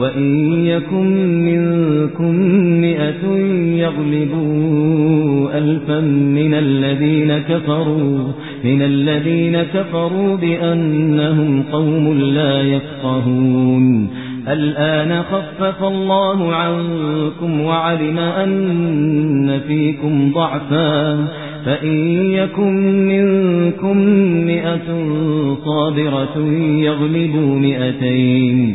وَإِن يَكُن مِّنكُم مِّائَةٌ يَغْلِبُوا أَلْفًا مِّنَ الَّذِينَ كَفَرُوا مِنَ الَّذِينَ كَفَرُوا بِأَنَّهُمْ قَوْمٌ لَّا يَفْقَهُونَ. الآن خفف الله عنكم وعلم أن فيكم ضعفا فإن يكن منكم مئة صابرة يغلبوا مئتين.